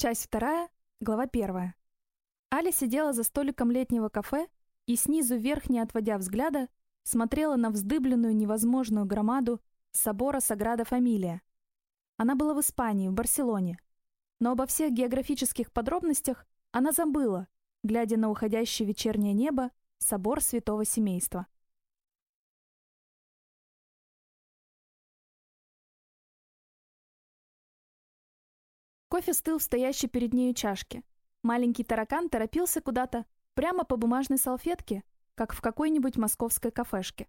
Часть вторая, глава первая. Аля сидела за столиком летнего кафе и снизу вверх, не отводя взгляда, смотрела на вздыбленную невозможную громаду собора Саграда Фамилия. Она была в Испании, в Барселоне. Но обо всех географических подробностях она забыла, глядя на уходящее вечернее небо, собор Святого Семейства. Кофе стыл в стоящей перед нею чашке. Маленький таракан торопился куда-то, прямо по бумажной салфетке, как в какой-нибудь московской кафешке.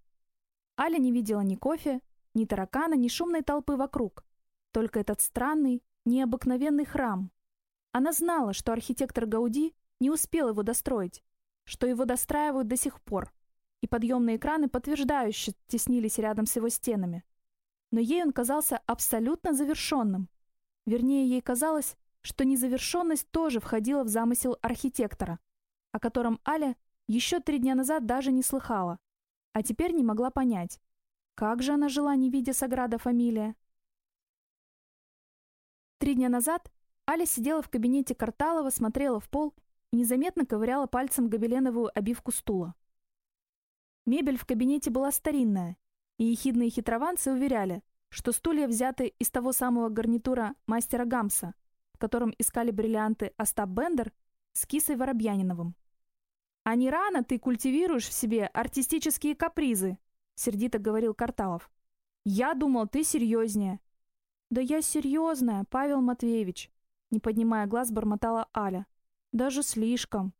Аля не видела ни кофе, ни таракана, ни шумной толпы вокруг. Только этот странный, необыкновенный храм. Она знала, что архитектор Гауди не успел его достроить, что его достраивают до сих пор, и подъемные экраны подтверждающе теснились рядом с его стенами. Но ей он казался абсолютно завершенным, Вернее, ей казалось, что незавершенность тоже входила в замысел архитектора, о котором Аля еще три дня назад даже не слыхала, а теперь не могла понять, как же она жила, не видя Саграда Фамилия. Три дня назад Аля сидела в кабинете Карталова, смотрела в пол и незаметно ковыряла пальцем гобеленовую обивку стула. Мебель в кабинете была старинная, и ехидные хитрованцы уверяли, что стулья взяты из того самого гарнитура мастера Гамса, в котором искали бриллианты Остап Бендер с Кисой Воробьяниновым. «А не рано ты культивируешь в себе артистические капризы», — сердито говорил Карталов. «Я думал, ты серьезнее». «Да я серьезная, Павел Матвеевич», — не поднимая глаз, бормотала Аля. «Даже слишком».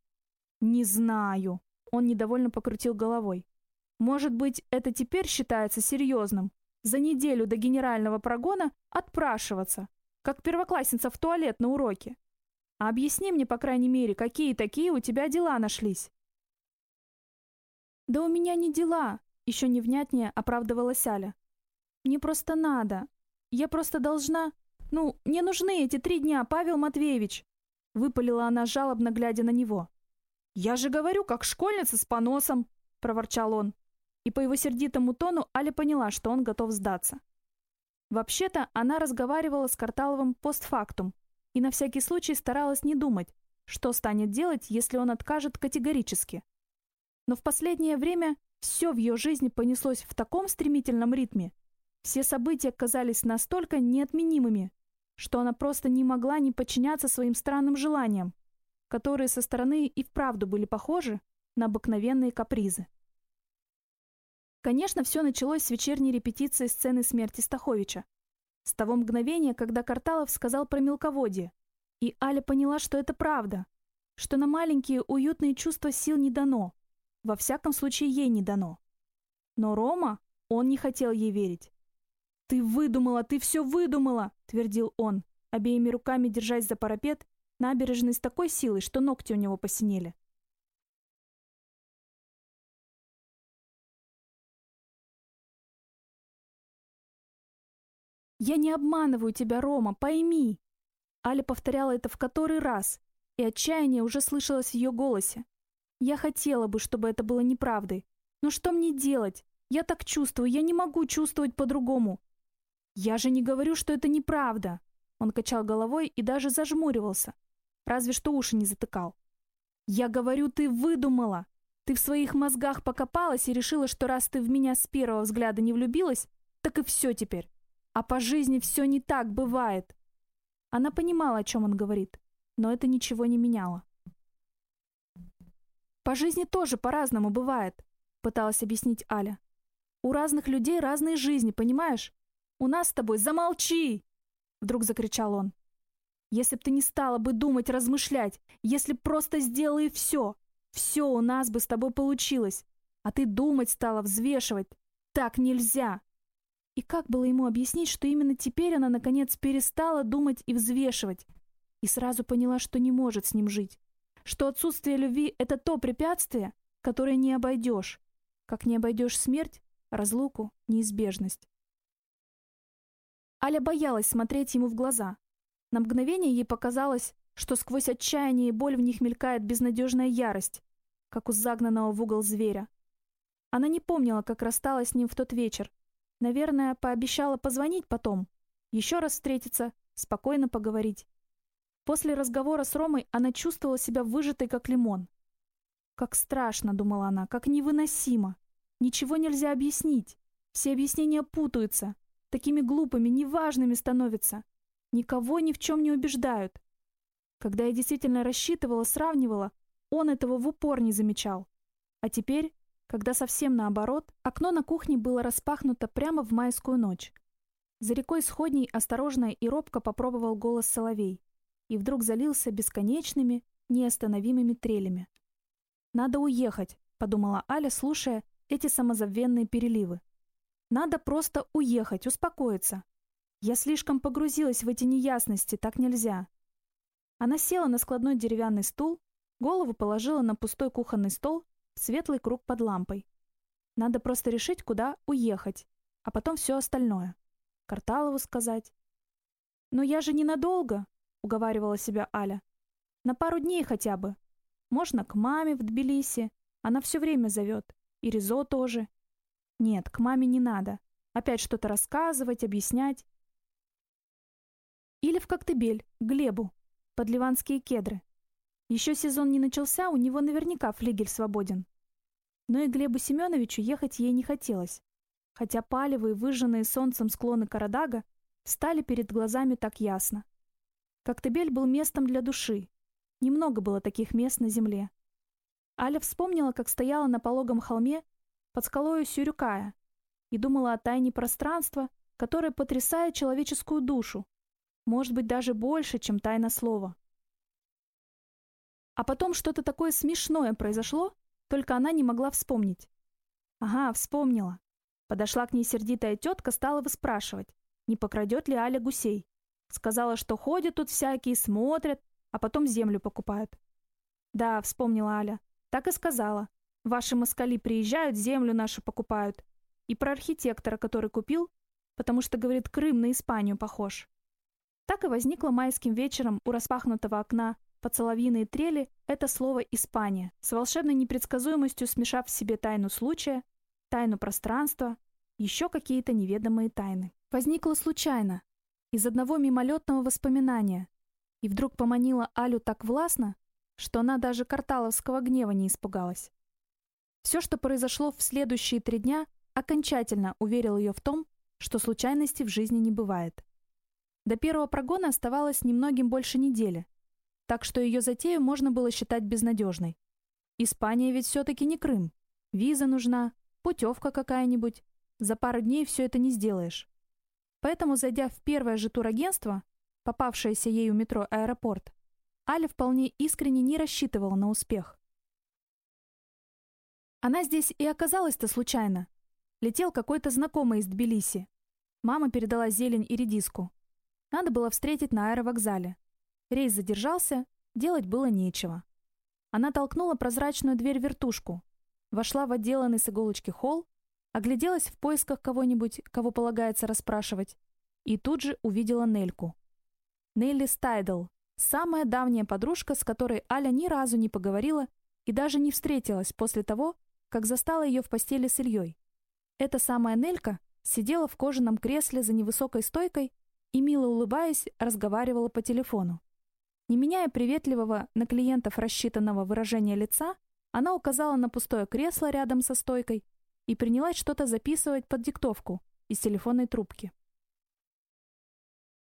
«Не знаю», — он недовольно покрутил головой. «Может быть, это теперь считается серьезным, за неделю до генерального прогона отпрашиваться, как первоклассница в туалет на уроке. А объясни мне, по крайней мере, какие такие у тебя дела нашлись. Да у меня не дела, еще невнятнее оправдывалась Аля. Мне просто надо. Я просто должна... Ну, мне нужны эти три дня, Павел Матвеевич. Выпалила она жалобно, глядя на него. «Я же говорю, как школьница с поносом!» — проворчал он и по его сердитому тону Аля поняла, что он готов сдаться. Вообще-то она разговаривала с Карталовым постфактум и на всякий случай старалась не думать, что станет делать, если он откажет категорически. Но в последнее время все в ее жизни понеслось в таком стремительном ритме, все события казались настолько неотменимыми, что она просто не могла не подчиняться своим странным желаниям, которые со стороны и вправду были похожи на обыкновенные капризы. Конечно, все началось с вечерней репетиции сцены смерти Стаховича. С того мгновения, когда Карталов сказал про мелководье. И Аля поняла, что это правда. Что на маленькие уютные чувства сил не дано. Во всяком случае, ей не дано. Но Рома, он не хотел ей верить. «Ты выдумала, ты все выдумала!» — твердил он, обеими руками держась за парапет, набережной с такой силой, что ногти у него посинели. «Я не обманываю тебя, Рома, пойми!» Аля повторяла это в который раз, и отчаяние уже слышалось в ее голосе. «Я хотела бы, чтобы это было неправдой. Но что мне делать? Я так чувствую, я не могу чувствовать по-другому. Я же не говорю, что это неправда!» Он качал головой и даже зажмуривался. Разве что уши не затыкал. «Я говорю, ты выдумала! Ты в своих мозгах покопалась и решила, что раз ты в меня с первого взгляда не влюбилась, так и все теперь. А по жизни все не так бывает. Она понимала, о чем он говорит, но это ничего не меняло. По жизни тоже по-разному бывает, пыталась объяснить Аля. У разных людей разные жизни, понимаешь? У нас с тобой замолчи! Вдруг закричал он. Если б ты не стала бы думать, размышлять, если б просто сделала и все, все у нас бы с тобой получилось. А ты думать стала, взвешивать. Так нельзя. И как было ему объяснить, что именно теперь она, наконец, перестала думать и взвешивать? И сразу поняла, что не может с ним жить. Что отсутствие любви — это то препятствие, которое не обойдешь. Как не обойдешь смерть, разлуку, неизбежность. Аля боялась смотреть ему в глаза. На мгновение ей показалось, что сквозь отчаяние и боль в них мелькает безнадежная ярость, как у загнанного в угол зверя. Она не помнила, как рассталась с ним в тот вечер, Наверное, пообещала позвонить потом. Еще раз встретиться, спокойно поговорить. После разговора с Ромой она чувствовала себя выжатой, как лимон. «Как страшно», — думала она, — «как невыносимо. Ничего нельзя объяснить. Все объяснения путаются, такими глупыми, неважными становятся. Никого ни в чем не убеждают. Когда я действительно рассчитывала, сравнивала, он этого в упор не замечал. А теперь, когда совсем наоборот, окно на кухне было распахнуто прямо в майскую ночь. За рекой сходней осторожно и робко попробовал голос соловей и вдруг залился бесконечными, неостановимыми трелями. «Надо уехать», — подумала Аля, слушая эти самозабвенные переливы. «Надо просто уехать, успокоиться. Я слишком погрузилась в эти неясности, так нельзя». Она села на складной деревянный стул, голову положила на пустой кухонный стол светлый круг под лампой. Надо просто решить, куда уехать, а потом все остальное. Карталову сказать. «Но я же ненадолго», — уговаривала себя Аля. «На пару дней хотя бы. Можно к маме в Тбилиси. Она все время зовет. И Ризо тоже. Нет, к маме не надо. Опять что-то рассказывать, объяснять. Или в Коктебель, к Глебу, под ливанские кедры. Еще сезон не начался, у него наверняка флигель свободен. Но и Глебу Семеновичу ехать ей не хотелось. Хотя палевые, выжженные солнцем склоны Карадага стали перед глазами так ясно. Коктебель был местом для души. Немного было таких мест на земле. Аля вспомнила, как стояла на пологом холме под скалою Сюрюкая и думала о тайне пространства, которое потрясает человеческую душу, может быть, даже больше, чем тайна слова. А потом что-то такое смешное произошло, только она не могла вспомнить. Ага, вспомнила. Подошла к ней сердитая тетка, стала выспрашивать, не покрадет ли Аля гусей. Сказала, что ходят тут всякие, смотрят, а потом землю покупают. Да, вспомнила Аля. Так и сказала. Ваши москали приезжают, землю нашу покупают. И про архитектора, который купил, потому что, говорит, Крым на Испанию похож. Так и возникло майским вечером у распахнутого окна под соловьиные трели это слово «Испания», с волшебной непредсказуемостью смешав в себе тайну случая, тайну пространства, еще какие-то неведомые тайны. Возникло случайно, из одного мимолетного воспоминания, и вдруг поманила Алю так властно, что она даже карталовского гнева не испугалась. Все, что произошло в следующие три дня, окончательно уверил ее в том, что случайностей в жизни не бывает. До первого прогона оставалось немногим больше недели, так что ее затею можно было считать безнадежной. Испания ведь все-таки не Крым. Виза нужна, путевка какая-нибудь. За пару дней все это не сделаешь. Поэтому, зайдя в первое же турагентство, попавшееся ей у метро «Аэропорт», Аля вполне искренне не рассчитывала на успех. Она здесь и оказалась-то случайно. Летел какой-то знакомый из Тбилиси. Мама передала зелень и редиску. Надо было встретить на аэровокзале. Рейс задержался, делать было нечего. Она толкнула прозрачную дверь-вертушку, вошла в отделанный с иголочки холл, Огляделась в поисках кого-нибудь, кого полагается расспрашивать, и тут же увидела Нельку. Нелли Стайдл, самая давняя подружка, с которой Аля ни разу не поговорила и даже не встретилась после того, как застала ее в постели с Ильей. Эта самая Нелька сидела в кожаном кресле за невысокой стойкой и, мило улыбаясь, разговаривала по телефону. Не меняя приветливого на клиентов рассчитанного выражения лица, она указала на пустое кресло рядом со стойкой и принялась что-то записывать под диктовку из телефонной трубки.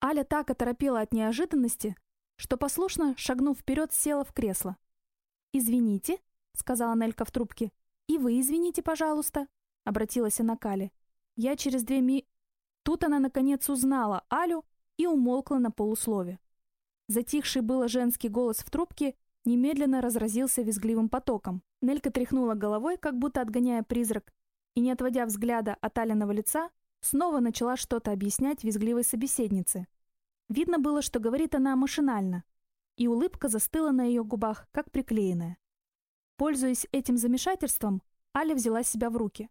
Аля так оторопела от неожиданности, что послушно, шагнув вперед, села в кресло. «Извините», — сказала Нелька в трубке. «И вы извините, пожалуйста», — обратилась она к Але. «Я через две ми...» Тут она, наконец, узнала Алю и умолкла на полуслове. Затихший было женский голос в трубке немедленно разразился визгливым потоком. Нелька тряхнула головой, как будто отгоняя призрак, и, не отводя взгляда от Алиного лица, снова начала что-то объяснять визгливой собеседнице. Видно было, что говорит она машинально, и улыбка застыла на ее губах, как приклеенная. Пользуясь этим замешательством, Аля взяла себя в руки.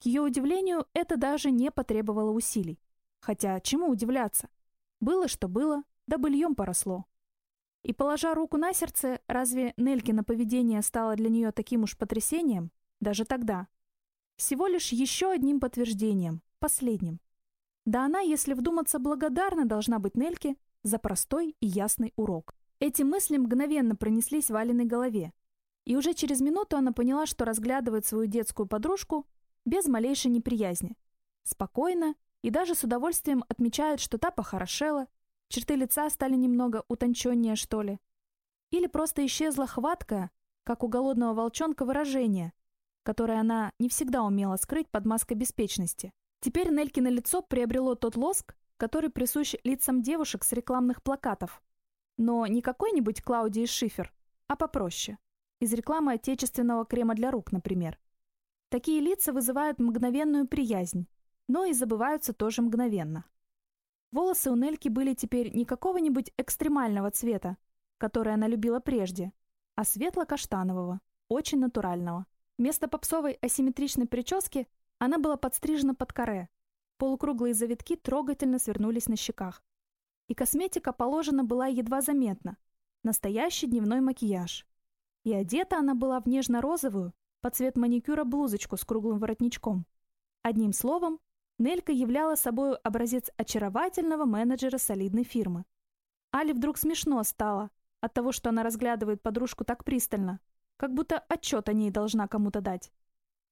К ее удивлению, это даже не потребовало усилий. Хотя, чему удивляться? Было, что было, да быльем поросло. И, положа руку на сердце, разве Нелькино поведение стало для нее таким уж потрясением? Даже тогда. Всего лишь еще одним подтверждением, последним. Да она, если вдуматься, благодарна должна быть Нельке за простой и ясный урок. Эти мысли мгновенно пронеслись в Алиной голове. И уже через минуту она поняла, что разглядывает свою детскую подружку без малейшей неприязни. Спокойно и даже с удовольствием отмечает, что та похорошела, черты лица стали немного утонченнее, что ли. Или просто исчезла хватка, как у голодного волчонка выражение, которое она не всегда умела скрыть под маской беспечности. Теперь Нелькино лицо приобрело тот лоск, который присущ лицам девушек с рекламных плакатов. Но не какой-нибудь Клаудии Шифер, а попроще. Из рекламы отечественного крема для рук, например. Такие лица вызывают мгновенную приязнь, но и забываются тоже мгновенно. Волосы у Нельки были теперь не какого-нибудь экстремального цвета, который она любила прежде, а светло-каштанового, очень натурального. Вместо попсовой асимметричной прически она была подстрижена под каре, Полукруглые завитки трогательно свернулись на щеках. И косметика положена была едва заметна. Настоящий дневной макияж. И одета она была в нежно-розовую, под цвет маникюра блузочку с круглым воротничком. Одним словом, Нелька являла собой образец очаровательного менеджера солидной фирмы. Али вдруг смешно стало от того, что она разглядывает подружку так пристально, как будто отчет о ней должна кому-то дать.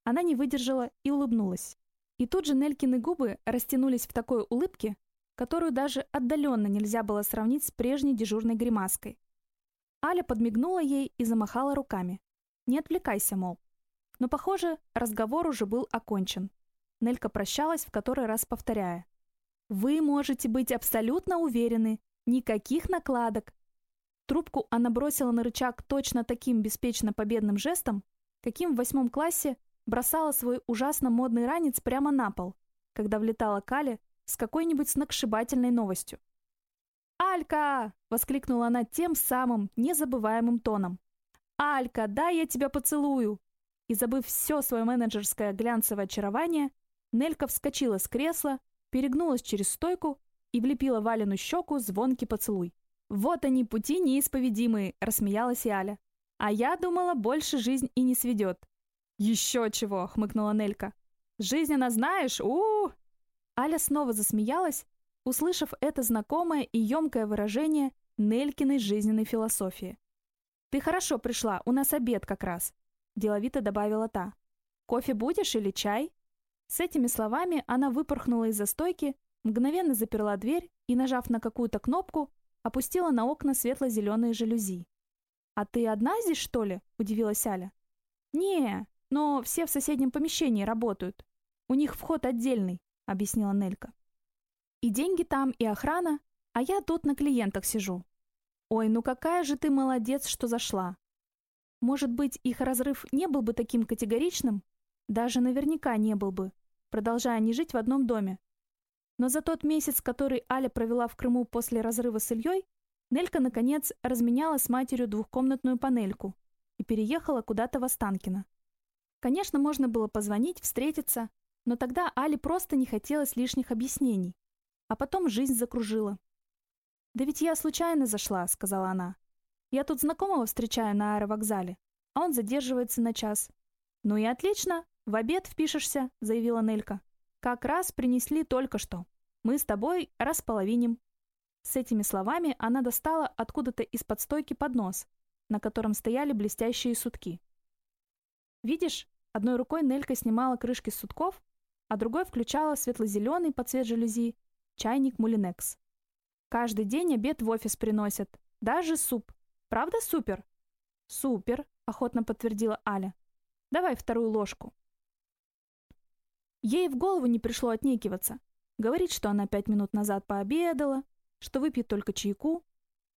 Она не выдержала и улыбнулась. И тут же Нелькины губы растянулись в такой улыбке, которую даже отдаленно нельзя было сравнить с прежней дежурной гримаской. Аля подмигнула ей и замахала руками. «Не отвлекайся, мол». Но, похоже, разговор уже был окончен. Нелька прощалась, в который раз повторяя. «Вы можете быть абсолютно уверены, никаких накладок». Трубку она бросила на рычаг точно таким беспечно победным жестом, каким в восьмом классе бросала свой ужасно модный ранец прямо на пол, когда влетала Кали с какой-нибудь сногсшибательной новостью. «Алька!» — воскликнула она тем самым незабываемым тоном. «Алька, дай я тебя поцелую!» И забыв все свое менеджерское глянцевое очарование, Нелька вскочила с кресла, перегнулась через стойку и влепила Валину щеку звонкий поцелуй. «Вот они, пути неисповедимые!» — рассмеялась Аля. «А я думала, больше жизнь и не сведет. «Еще чего!» — хмыкнула Нелька. «Жизнь она знаешь? -у, -у Аля снова засмеялась, услышав это знакомое и емкое выражение Нелькиной жизненной философии. «Ты хорошо пришла, у нас обед как раз», — деловито добавила та. «Кофе будешь или чай?» С этими словами она выпорхнула из-за стойки, мгновенно заперла дверь и, нажав на какую-то кнопку, опустила на окна светло-зеленые жалюзи. «А ты одна здесь, что ли?» — удивилась Аля. «Не, но все в соседнем помещении работают. У них вход отдельный», — объяснила Нелька. «И деньги там, и охрана, а я тут на клиентах сижу». «Ой, ну какая же ты молодец, что зашла!» Может быть, их разрыв не был бы таким категоричным? Даже наверняка не был бы, продолжая не жить в одном доме. Но за тот месяц, который Аля провела в Крыму после разрыва с Ильей, Нелька, наконец, разменяла с матерью двухкомнатную панельку и переехала куда-то в Останкино. Конечно, можно было позвонить, встретиться, но тогда Али просто не хотелось лишних объяснений. А потом жизнь закружила. «Да ведь я случайно зашла», — сказала она. «Я тут знакомого встречаю на аэровокзале, а он задерживается на час». «Ну и отлично, в обед впишешься», — заявила Нелька. «Как раз принесли только что. Мы с тобой располовиним». С этими словами она достала откуда-то из-под стойки поднос, на котором стояли блестящие сутки. «Видишь, Одной рукой Нелька снимала крышки сутков, а другой включала светло-зеленый под цвет жалюзи чайник Мулинекс. Каждый день обед в офис приносят, даже суп. Правда супер? Супер, охотно подтвердила Аля. Давай вторую ложку. Ей в голову не пришло отнекиваться. Говорить, что она пять минут назад пообедала, что выпьет только чайку.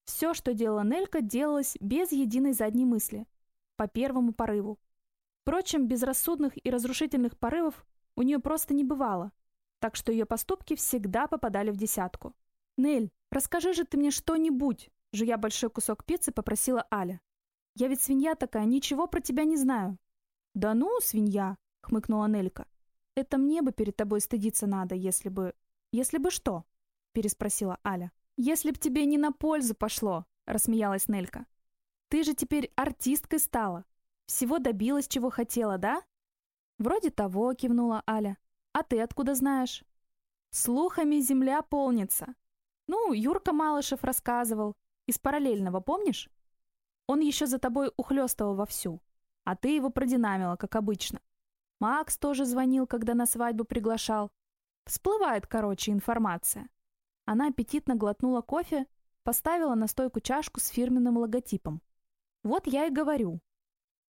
Все, что делала Нелька, делалось без единой задней мысли, по первому порыву. Впрочем, безрассудных и разрушительных порывов у нее просто не бывало, так что ее поступки всегда попадали в десятку. «Нель, расскажи же ты мне что-нибудь!» Жуя большой кусок пиццы, попросила Аля. «Я ведь свинья такая, ничего про тебя не знаю». «Да ну, свинья!» — хмыкнула Нелька. «Это мне бы перед тобой стыдиться надо, если бы...» «Если бы что?» — переспросила Аля. «Если б тебе не на пользу пошло!» — рассмеялась Нелька. «Ты же теперь артисткой стала. Всего добилась, чего хотела, да?» «Вроде того», — кивнула Аля. «А ты откуда знаешь?» «Слухами земля полнится. Ну, Юрка Малышев рассказывал. Из параллельного, помнишь? Он еще за тобой ухлёстывал вовсю. А ты его продинамила, как обычно. Макс тоже звонил, когда на свадьбу приглашал. Всплывает, короче, информация. Она аппетитно глотнула кофе, поставила на стойку чашку с фирменным логотипом. Вот я и говорю.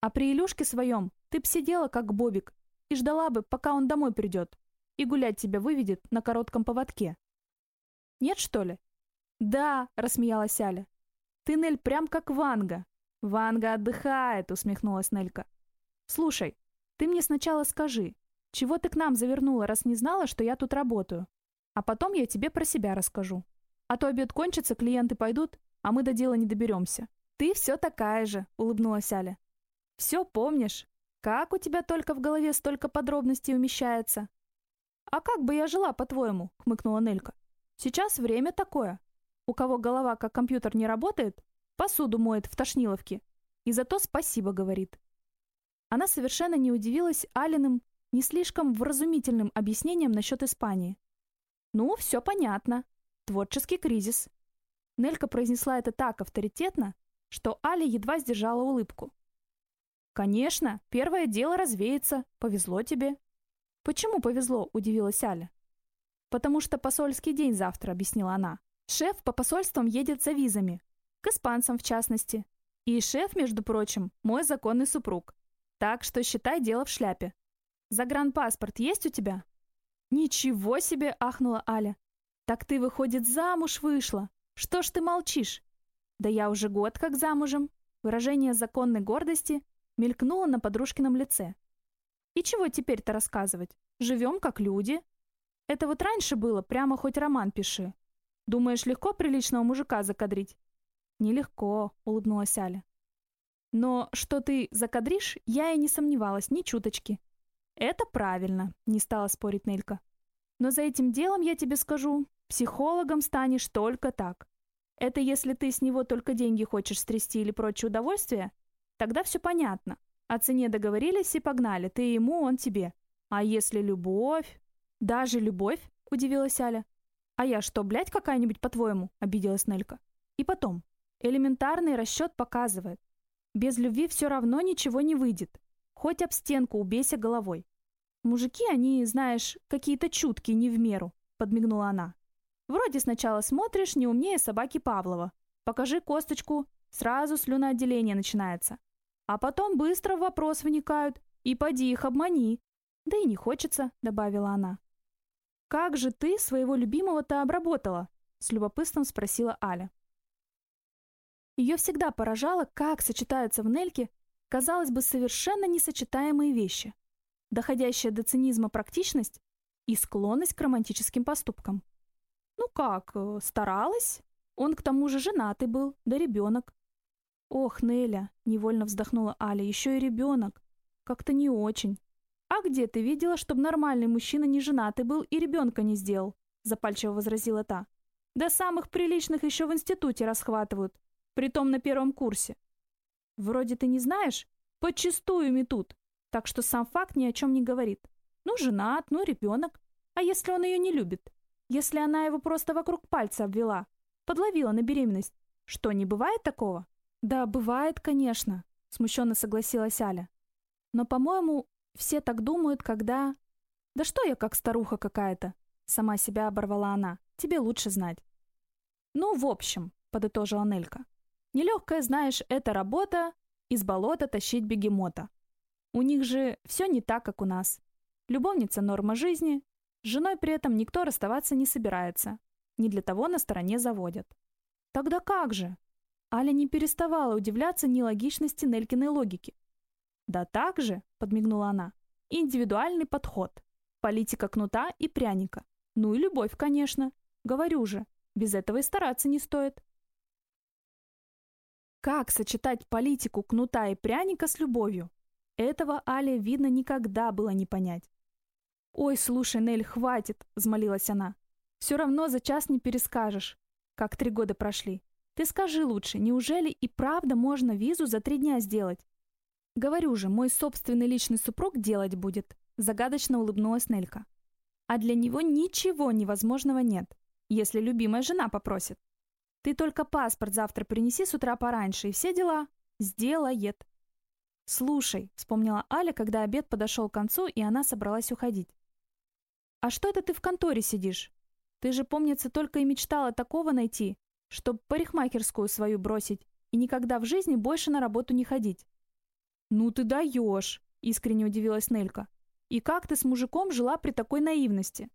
А при Илюшке своем ты б сидела, как Бобик, и ждала бы, пока он домой придет, и гулять тебя выведет на коротком поводке. Нет, что ли? Да, рассмеялась Аля. Ты, Нель, прям как Ванга. Ванга отдыхает, усмехнулась Нелька. Слушай, ты мне сначала скажи, чего ты к нам завернула, раз не знала, что я тут работаю? А потом я тебе про себя расскажу. А то обед кончится, клиенты пойдут, а мы до дела не доберемся. Ты все такая же, улыбнулась Аля. Все помнишь? Как у тебя только в голове столько подробностей умещается? А как бы я жила, по-твоему? хмыкнула Нелька. Сейчас время такое. У кого голова как компьютер не работает, посуду моет в тошниловке. И зато спасибо говорит. Она совершенно не удивилась Алиным не слишком вразумительным объяснением насчет Испании. «Ну, все понятно. Творческий кризис». Нелька произнесла это так авторитетно, что Али едва сдержала улыбку. «Конечно, первое дело развеется. Повезло тебе». «Почему повезло?» – удивилась Аля. «Потому что посольский день завтра», – объяснила она. «Шеф по посольствам едет за визами. К испанцам, в частности. И шеф, между прочим, мой законный супруг. Так что считай дело в шляпе. Загранпаспорт есть у тебя?» «Ничего себе!» — ахнула Аля. «Так ты, выходит, замуж вышла. Что ж ты молчишь?» «Да я уже год как замужем». Выражение законной гордости мелькнуло на подружкином лице. «И чего теперь-то рассказывать? Живем как люди». «Это вот раньше было, прямо хоть роман пиши. Думаешь, легко приличного мужика закадрить?» «Нелегко», — улыбнулась Аля. «Но что ты закадришь, я и не сомневалась ни чуточки. «Это правильно», — не стала спорить Нелька. «Но за этим делом, я тебе скажу, психологом станешь только так. Это если ты с него только деньги хочешь стрясти или прочее удовольствие, тогда все понятно. О цене договорились и погнали, ты ему, он тебе. А если любовь...» «Даже любовь?» — удивилась Аля. «А я что, блядь, какая-нибудь, по-твоему?» — обиделась Нелька. «И потом, элементарный расчет показывает. Без любви все равно ничего не выйдет. Хоть об стенку убейся головой. Мужики, они, знаешь, какие-то чуткие не в меру, подмигнула она. Вроде сначала смотришь, не умнее собаки Павлова. Покажи косточку, сразу слюноотделение начинается. А потом быстро в вопрос вникают, и поди их обмани. Да и не хочется, добавила она. Как же ты своего любимого-то обработала? С любопытством спросила Аля. Ее всегда поражало, как сочетаются в Нельке казалось бы, совершенно несочетаемые вещи, доходящая до цинизма практичность и склонность к романтическим поступкам. Ну как, э, старалась? Он к тому же женатый был, да ребенок. Ох, Неля, невольно вздохнула Аля, еще и ребенок. Как-то не очень. А где ты видела, чтобы нормальный мужчина не женатый был и ребенка не сделал? Запальчиво возразила та. Да самых приличных еще в институте расхватывают, притом на первом курсе. Вроде ты не знаешь, подчистую метут, так что сам факт ни о чем не говорит. Ну, женат, ну, ребенок. А если он ее не любит? Если она его просто вокруг пальца обвела, подловила на беременность, что, не бывает такого? Да, бывает, конечно, смущенно согласилась Аля. Но, по-моему, все так думают, когда... Да что я как старуха какая-то? Сама себя оборвала она. Тебе лучше знать. Ну, в общем, подытожила Нелька. Нелегкая, знаешь, это работа из болота тащить бегемота. У них же все не так, как у нас. Любовница – норма жизни. С женой при этом никто расставаться не собирается. Не для того на стороне заводят. Тогда как же? Аля не переставала удивляться нелогичности Нелькиной логики. «Да так же», — подмигнула она, — «индивидуальный подход. Политика кнута и пряника. Ну и любовь, конечно. Говорю же, без этого и стараться не стоит». Как сочетать политику кнута и пряника с любовью? Этого Але, видно, никогда было не понять. «Ой, слушай, Нель, хватит!» — взмолилась она. «Все равно за час не перескажешь, как три года прошли. Ты скажи лучше, неужели и правда можно визу за три дня сделать?» «Говорю же, мой собственный личный супруг делать будет», — загадочно улыбнулась Нелька. «А для него ничего невозможного нет. если любимая жена попросит. Ты только паспорт завтра принеси с утра пораньше, и все дела сделает. «Слушай», — вспомнила Аля, когда обед подошел к концу, и она собралась уходить. «А что это ты в конторе сидишь? Ты же, помнится, только и мечтала такого найти, чтоб парикмахерскую свою бросить и никогда в жизни больше на работу не ходить». «Ну ты даешь», — искренне удивилась Нелька. «И как ты с мужиком жила при такой наивности?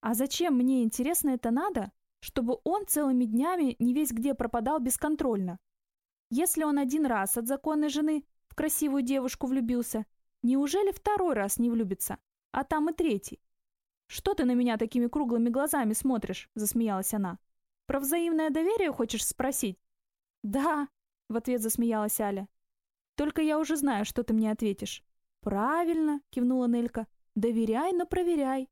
А зачем мне, интересно, это надо, чтобы он целыми днями не весь где пропадал бесконтрольно? Если он один раз от законной жены в красивую девушку влюбился, неужели второй раз не влюбится? А там и третий. «Что ты на меня такими круглыми глазами смотришь?» — засмеялась она. «Про взаимное доверие хочешь спросить?» «Да», — в ответ засмеялась Аля. «Только я уже знаю, что ты мне ответишь». «Правильно», — кивнула Нелька. «Доверяй, но проверяй».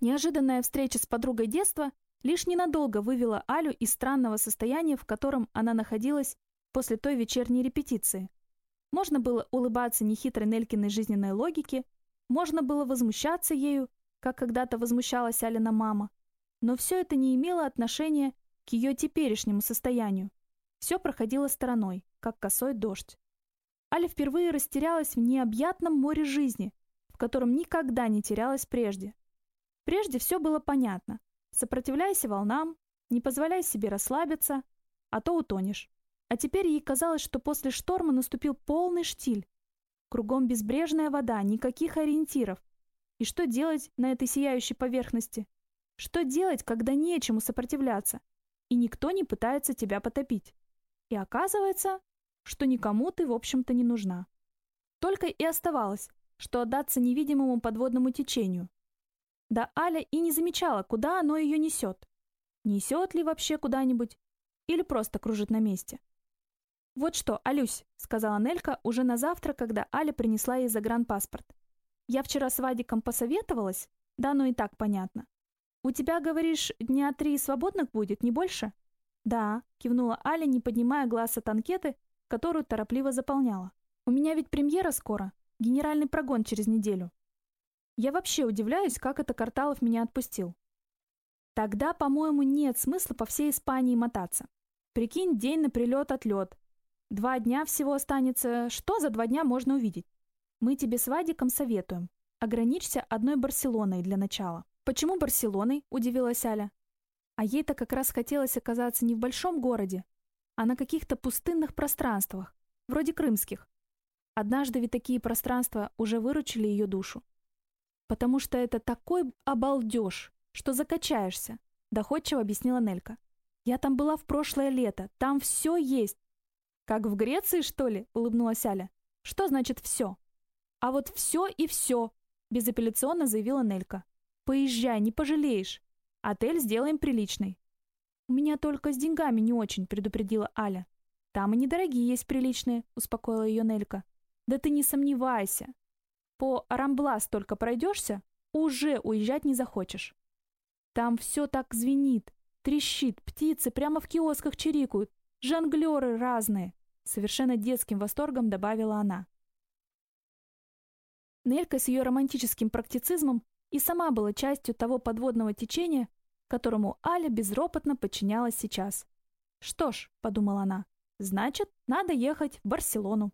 Неожиданная встреча с подругой детства лишь ненадолго вывела Алю из странного состояния, в котором она находилась после той вечерней репетиции. Можно было улыбаться нехитрой Нелькиной жизненной логике, можно было возмущаться ею, как когда-то возмущалась Алина мама, но все это не имело отношения к ее теперешнему состоянию. Все проходило стороной, как косой дождь. Аля впервые растерялась в необъятном море жизни, в котором никогда не терялась прежде. Прежде все было понятно. Сопротивляйся волнам, не позволяй себе расслабиться, а то утонешь. А теперь ей казалось, что после шторма наступил полный штиль. Кругом безбрежная вода, никаких ориентиров. И что делать на этой сияющей поверхности? Что делать, когда нечему сопротивляться, и никто не пытается тебя потопить? И оказывается, что никому ты, в общем-то, не нужна. Только и оставалось, что отдаться невидимому подводному течению, да Аля и не замечала, куда оно ее несет. Несет ли вообще куда-нибудь? Или просто кружит на месте? «Вот что, Алюсь», — сказала Нелька уже на завтра, когда Аля принесла ей загранпаспорт. «Я вчера с Вадиком посоветовалась, да ну и так понятно. У тебя, говоришь, дня три свободных будет, не больше?» «Да», — кивнула Аля, не поднимая глаз от анкеты, которую торопливо заполняла. «У меня ведь премьера скоро, генеральный прогон через неделю. Я вообще удивляюсь, как это Карталов меня отпустил. Тогда, по-моему, нет смысла по всей Испании мотаться. Прикинь, день на прилет-отлет. Два дня всего останется. Что за два дня можно увидеть? Мы тебе с Вадиком советуем. Ограничься одной Барселоной для начала. Почему Барселоной? Удивилась Аля. А ей-то как раз хотелось оказаться не в большом городе, а на каких-то пустынных пространствах, вроде крымских. Однажды ведь такие пространства уже выручили ее душу. «Потому что это такой обалдеж, что закачаешься», — доходчиво объяснила Нелька. «Я там была в прошлое лето, там все есть». «Как в Греции, что ли?» — улыбнулась Аля. «Что значит «все»?» «А вот все и все», — безапелляционно заявила Нелька. «Поезжай, не пожалеешь. Отель сделаем приличный». «У меня только с деньгами не очень», — предупредила Аля. «Там и недорогие есть приличные», — успокоила ее Нелька. «Да ты не сомневайся. По Рамблас только пройдешься, уже уезжать не захочешь. Там все так звенит, трещит, птицы прямо в киосках чирикают, жонглеры разные. Совершенно детским восторгом добавила она. Нелька с ее романтическим практицизмом и сама была частью того подводного течения, которому Аля безропотно подчинялась сейчас. «Что ж», — подумала она, — «значит, надо ехать в Барселону».